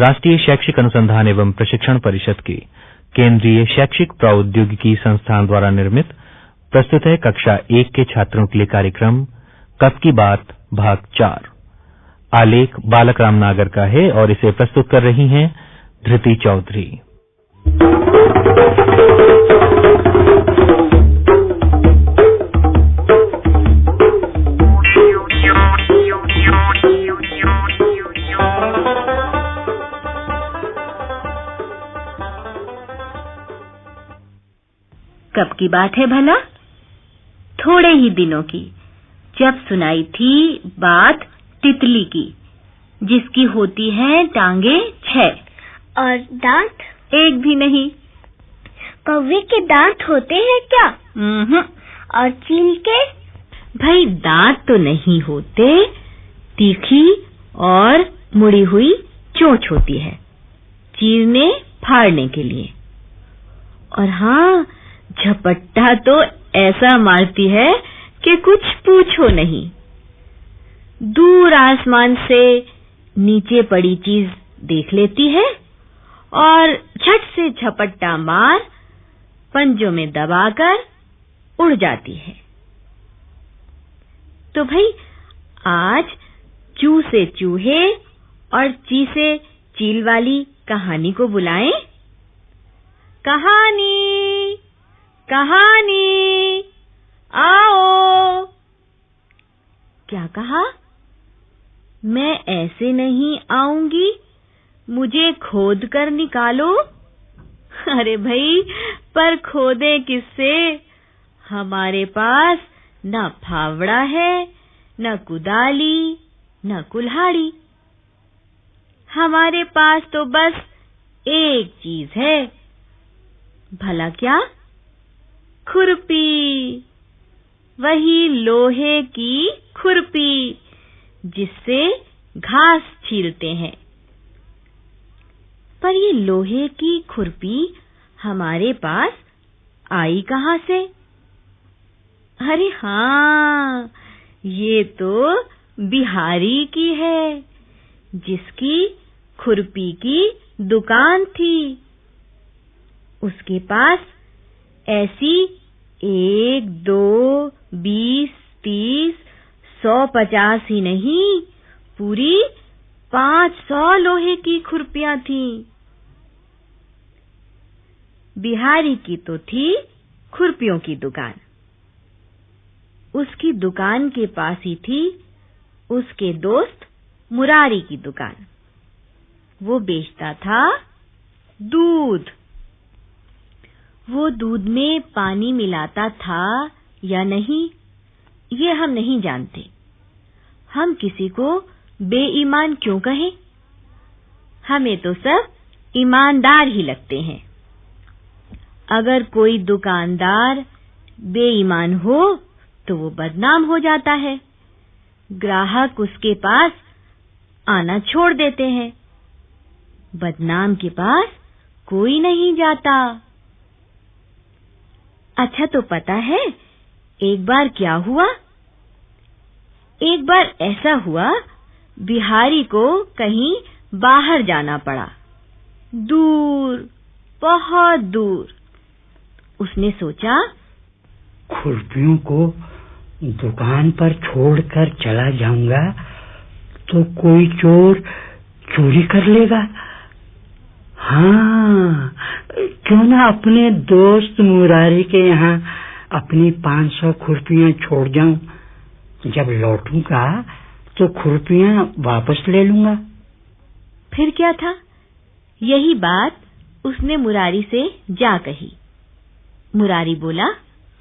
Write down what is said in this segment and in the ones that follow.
राष्ट्रीय शैक्षिक अनुसंधान एवं प्रशिक्षण परिषद के केंद्रीय शैक्षिक प्रौद्योगिकी संस्थान द्वारा निर्मित प्रस्तुत है कक्षा एक के छात्रों के लिए कार्यक्रम, कब की बात, भाग चार। आलेख बालक राम नागर का है और इसे प्रस्तुत कर रही हैं धृति चौधरी। कब की बात है भला? थोड़े ही दिनों की जब सुनाई थी बात तितली की जिसकी होती हैं टांगे छह। और दांत? एक भी नहीं। कौवे के दांत होते हैं क्या? हम्म। और चील के? भाई दांत तो नहीं होते तीखी और मुड़ी हुई चोंच होती है चीरने फाड़ने के लिए। और हाँ झपट्टा तो ऐसा मारती है कि कुछ पूछो नहीं। दूर आसमान से नीचे पड़ी चीज़ देख लेती है और झट से झपट्टा मार पंजों में दबाकर उड़ जाती है। तो भाई, आज चू से चूहे और ची से चील वाली कहानी को बुलाएँ। कहानी कहानी। आओ। क्या कहा? मैं ऐसे नहीं आऊँगी। मुझे खोद कर निकालो। अरे भाई, पर खोदे किससे? हमारे पास न फावड़ा है, न कुदाली, न कुल्हाड़ी। हमारे पास तो बस एक चीज़ है। भला क्या? खुरपी। वही लोहे की खुरपी, जिससे घास छीलते हैं। पर ये लोहे की खुरपी हमारे पास आई कहाँ से? अरे हाँ, ये तो बिहारी की है, जिसकी खुरपी की दुकान थी। उसके पास ऐसी एक, दो, बीस, तीस, सौ पचास ही नहीं, पूरी पाँच सौ लोहे की खुरपियाँ थी। बिहारी की तो थी खुरपियों की दुकान। उसकी दुकान के पास ही थी उसके दोस्त मुरारी की दुकान। वो बेचता था दूध। वो दूध में पानी मिलाता था या नहीं, ये हम नहीं जानते। हम किसी को बेईमान क्यों कहें? हमें तो सब ईमानदार ही लगते हैं। अगर कोई दुकानदार बेईमान हो तो वो बदनाम हो जाता है। ग्राहक उसके पास आना छोड़ देते हैं। बदनाम के पास कोई नहीं जाता। अच्छा तो पता है, एक बार क्या हुआ? एक बार ऐसा हुआ, बिहारी को कहीं बाहर जाना पड़ा। दूर, बहुत दूर। उसने सोचा, खुरपियों को दुकान पर छोड़कर चला जाऊँगा तो कोई चोर चोरी कर लेगा। हाँ क्यों ना अपने दोस्त मुरारी के यहाँ अपनी पाँच सौ खुरपियाँ छोड़ जाऊँ? जब लौटूँगा तो खुरपियाँ वापस ले लूँगा। फिर क्या था? यही बात उसने मुरारी से जा कही। मुरारी बोला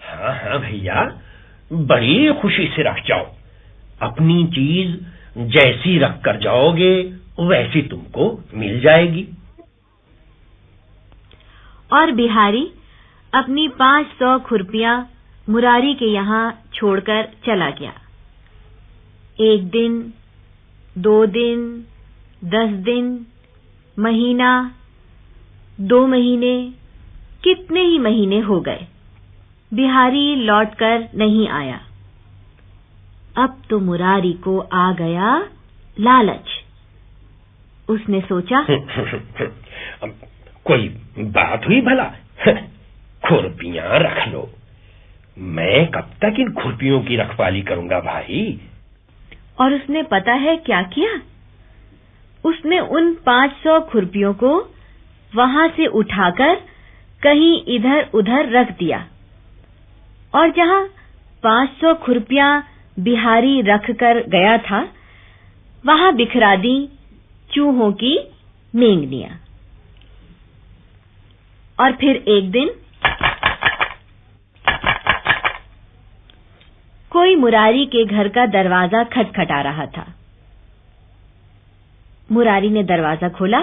हाँ हाँ भैया बड़ी खुशी से रख जाओ। अपनी चीज़ जैसी रख कर जाओगे वैसी तुमको मिल जाएगी। और बिहारी अपनी पाँच सौ खुरपियाँ मुरारी के यहाँ छोड़कर चला गया। एक दिन, दो दिन, दस दिन, महीना, दो महीने, कितने ही महीने हो गए। बिहारी लौटकर नहीं आया। अब तो मुरारी को आ गया लालच। उसने सोचा कोई बात हुई भला? खुरपियाँ रख लो। मैं कब तक इन खुरपियों की रखवाली करूँगा भाई? और उसने पता है क्या किया? उसने उन पाँच सौ खुरपियों को वहाँ से उठाकर कहीं इधर उधर रख दिया। और जहाँ पाँच सौ खुरपियाँ बिहारी रख कर गया था, वहाँ बिखरा दी चूहों की मेंगनियाँ। और फिर एक दिन कोई मुरारी के घर का दरवाज़ा खटखटा रहा था। मुरारी ने दरवाज़ा खोला।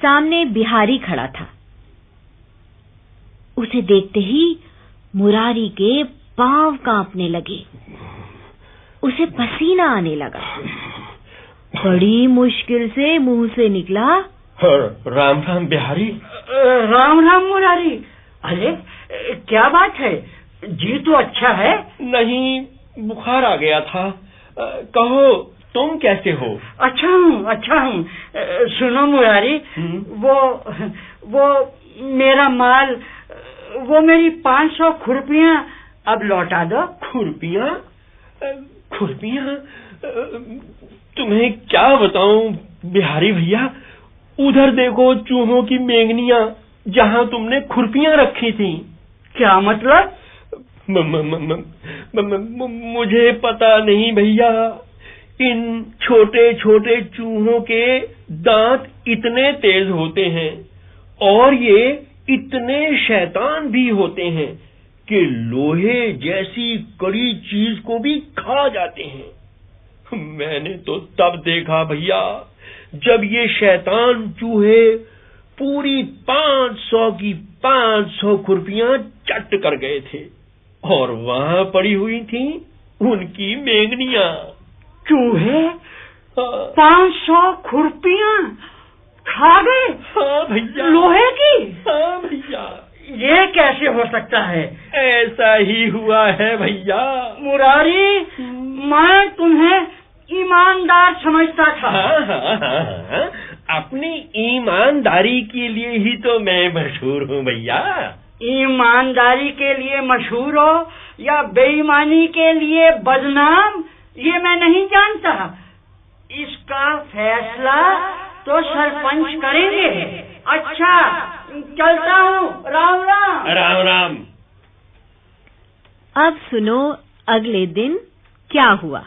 सामने बिहारी खड़ा था। उसे देखते ही मुरारी के पाँव कांपने लगे। उसे पसीना आने लगा। बड़ी मुश्किल से मुँह से निकला। राम राम बिहारी राम राम मुरारी। अरे क्या बात है? जी तो अच्छा है। नहीं बुखार आ गया था। कहो तुम कैसे हो? अच्छा हूँ अच्छा हूँ। सुनो मुरारी हम्म। वो वो मेरा माल वो मेरी पाँच सौ खुरपियाँ अब लौटा दो। खुरपियाँ? खुरपियाँ? तुम्हें क्या बताऊँ बिहारी भैया? उधर देखो चूहों की मेंगनियाँ जहाँ तुमने खुरपियाँ रखी थी। क्या मतलब? मुझे पता नहीं भैया। इन छोटे छोटे चूहों के दांत इतने तेज होते हैं, और ये इतने शैतान भी होते हैं कि लोहे जैसी कड़ी चीज़ को भी खा जाते हैं। मैंने तो तब देखा भैया जब ये शैतान चूहे पूरी पाँच सौ की पाँच सौ खुरपियाँ चट कर गए थे और वहाँ पड़ी हुई थी उनकी मेघनिया चूहे? हाँ, पाँच सौ खुरपियाँ? खा गए? हाँ भैया। लोहे की? हाँ भैया। ये कैसे हो सकता है? ऐसा ही हुआ है भैया। मुरारी मैं तुम्हें ईमानदार समझता था। हाँ, हाँ, हाँ, हाँ, अपनी ईमानदारी के लिए ही तो मैं मशहूर हूँ भैया। ईमानदारी के लिए मशहूर हो या बेईमानी के लिए बदनाम ये मैं नहीं जानता। इसका फैसला तो सरपंच करेंगे। अच्छा चलता हूँ। राम राम। राम राम। अब सुनो अगले दिन क्या हुआ।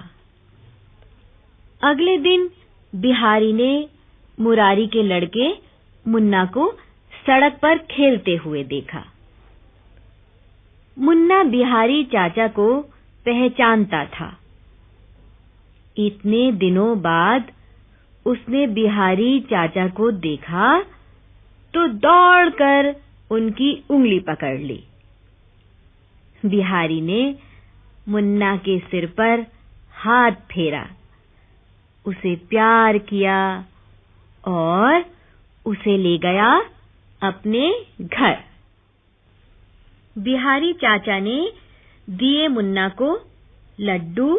अगले दिन बिहारी ने मुरारी के लड़के मुन्ना को सड़क पर खेलते हुए देखा। मुन्ना बिहारी चाचा को पहचानता था। इतने दिनों बाद उसने बिहारी चाचा को देखा तो दौड़कर उनकी उंगली पकड़ ली। बिहारी ने मुन्ना के सिर पर हाथ फेरा। उसे प्यार किया और उसे ले गया अपने घर। बिहारी चाचा ने दिए मुन्ना को लड्डू,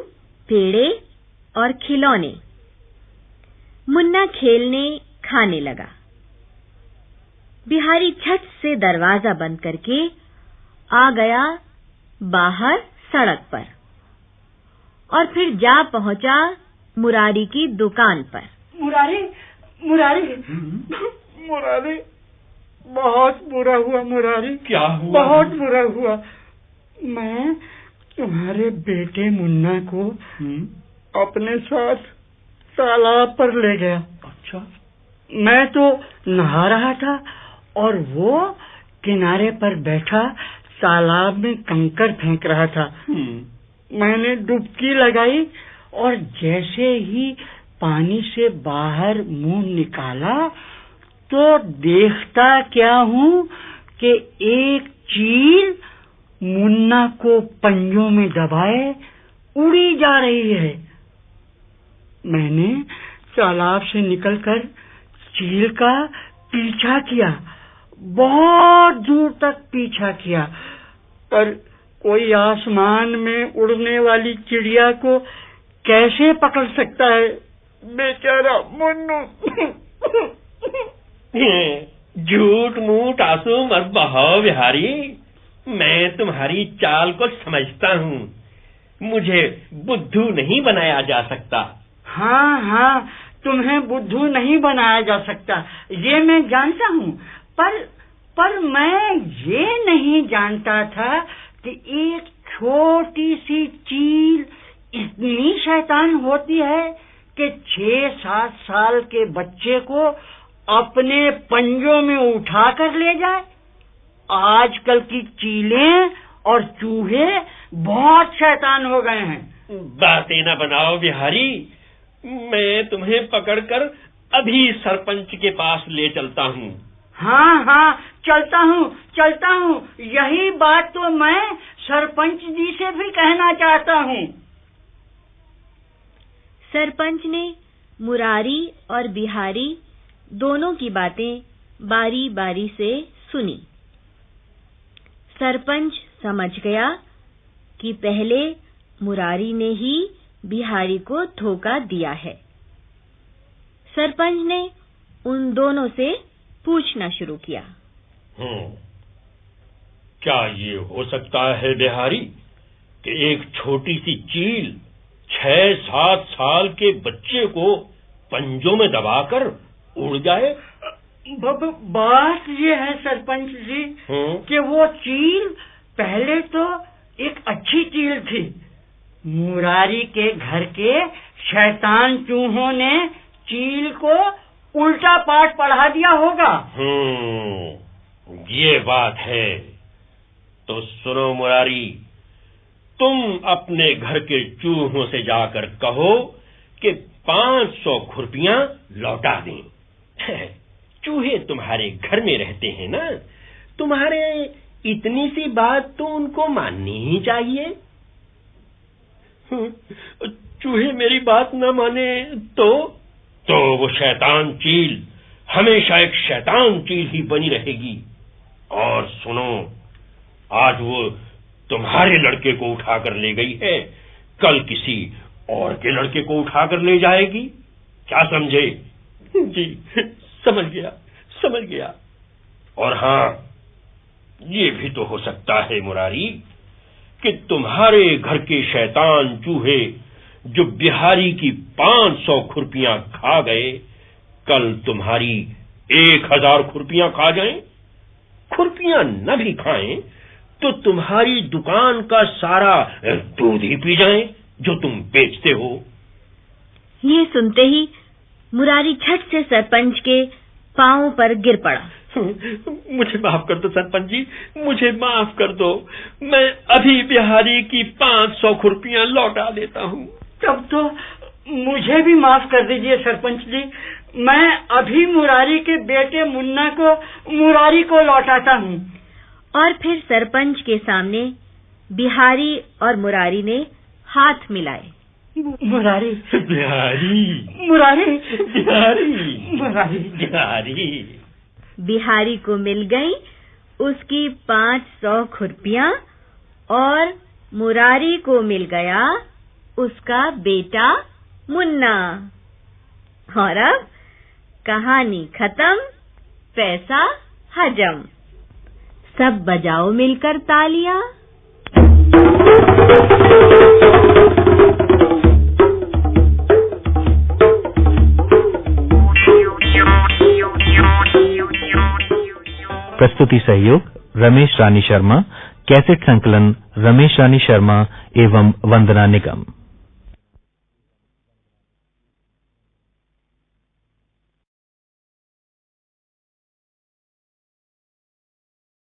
पेड़े और खिलौने। मुन्ना खेलने, खाने लगा। बिहारी छट से दरवाज़ा बंद करके आ गया बाहर सड़क पर और फिर जा पहुँचा मुरारी की दुकान पर। मुरारी? मुरारी? मुरारी। बहुत बुरा हुआ मुरारी। क्या हुआ? बहुत बुरा हुआ। मैं तुम्हारे बेटे मुन्ना को हम्म, अपने साथ तालाब पर ले गया। अच्छा। मैं तो नहा रहा था और वो किनारे पर बैठा तालाब में कंकर फेंक रहा था। हम्म, मैंने डुबकी लगाई और जैसे ही पानी से बाहर मुँह निकाला तो देखता क्या हूँ कि एक चील मुन्ना को पंजों में दबाए, उड़ी जा रही है। मैंने तालाब से निकलकर चील का पीछा किया, बहुत दूर तक पीछा किया, पर कोई आसमान में उड़ने वाली चिड़िया को कैसे पकड़ सकता है? बेचारा मुन्नू। झूठ मूठ आँसू मत बहाओ बिहारी। मैं तुम्हारी चाल को समझता हूँ। मुझे बुद्धू नहीं बनाया जा सकता। हाँ हाँ तुम्हें बुद्धू नहीं बनाया जा सकता। ये मैं जानता हूँ। पर पर मैं ये नहीं जानता था कि एक छोटी सी चील इतनी शैतान होती है कि छह सात साल के बच्चे को अपने पंजों में उठा कर ले जाए। आजकल की चीलें और चूहे बहुत शैतान हो गए हैं। बातें न बनाओ बिहारी। मैं तुम्हें पकड़कर अभी सरपंच के पास ले चलता हूँ। हाँ हाँ चलता हूँ चलता हूँ। यही बात तो मैं सरपंच जी से भी कहना चाहता हूँ। सरपंच ने मुरारी और बिहारी दोनों की बातें बारी बारी से सुनी। सरपंच समझ गया कि पहले मुरारी ने ही बिहारी को धोखा दिया है। सरपंच ने उन दोनों से पूछना शुरू किया। हम्म, क्या ये हो सकता है बिहारी कि एक छोटी सी चील छह सात साल के बच्चे को पंजों में दबाकर उड़ जाए। बात ये है सरपंच जी हम्म, कि वो चील पहले तो एक अच्छी चील थी। मुरारी के घर के शैतान चूहों ने चील को उल्टा पाठ पढ़ा दिया होगा। हम्म, ये बात है। तो सुनो मुरारी तुम अपने घर के चूहों से जाकर कहो कि पाँच सौ खुरपियाँ लौटा दें। चूहे तुम्हारे घर में रहते हैं ना? तुम्हारे इतनी सी बात तो उनको माननी ही चाहिए। चूहे मेरी बात न माने तो? तो वो शैतान चील, हमेशा एक शैतान चील ही बनी रहेगी। और सुनो, आज वो तुम्हारे लड़के को उठाकर ले गई है। कल किसी और के लड़के को उठाकर ले जाएगी। क्या समझे? जी समझ गया समझ गया। और हाँ ये भी तो हो सकता है मुरारी कि तुम्हारे घर के शैतान चूहे जो बिहारी की पाँच सौ खुरपियाँ खा गए कल तुम्हारी एक हज़ार खुरपियाँ खा जाएँ। खुरपियाँ न भी खाएँ तो तुम्हारी दुकान का सारा दूध ही पी जाएँ जो तुम बेचते हो। ये सुनते ही मुरारी झट से सरपंच के पाँव पर गिर पड़ा। मुझे माफ़ कर दो सरपंच जी मुझे माफ़ कर दो। मैं अभी बिहारी की पाँच सौ खुरपियाँ लौटा देता हूँ। तब तो मुझे भी माफ़ कर दीजिए सरपंच जी। मैं अभी मुरारी के बेटे मुन्ना को मुरारी को लौटाता हूँ। और फिर सरपंच के सामने बिहारी और मुरारी ने हाथ मिलाए। मुरारी। बिहारी। मुरारी। बिहारी। मुरारी। बिहारी। बिहारी को मिल गई उसकी पाँच सौ खुरपियाँ और मुरारी को मिल गया उसका बेटा मुन्ना। और अब कहानी खत्म पैसा हजम। सब बजाओ मिलकर तालियाँ। प्रस्तुति सहयोग, रमेश रानी शर्मा। कैसेट संकलन, रमेश रानी शर्मा एवं वंदना निगम।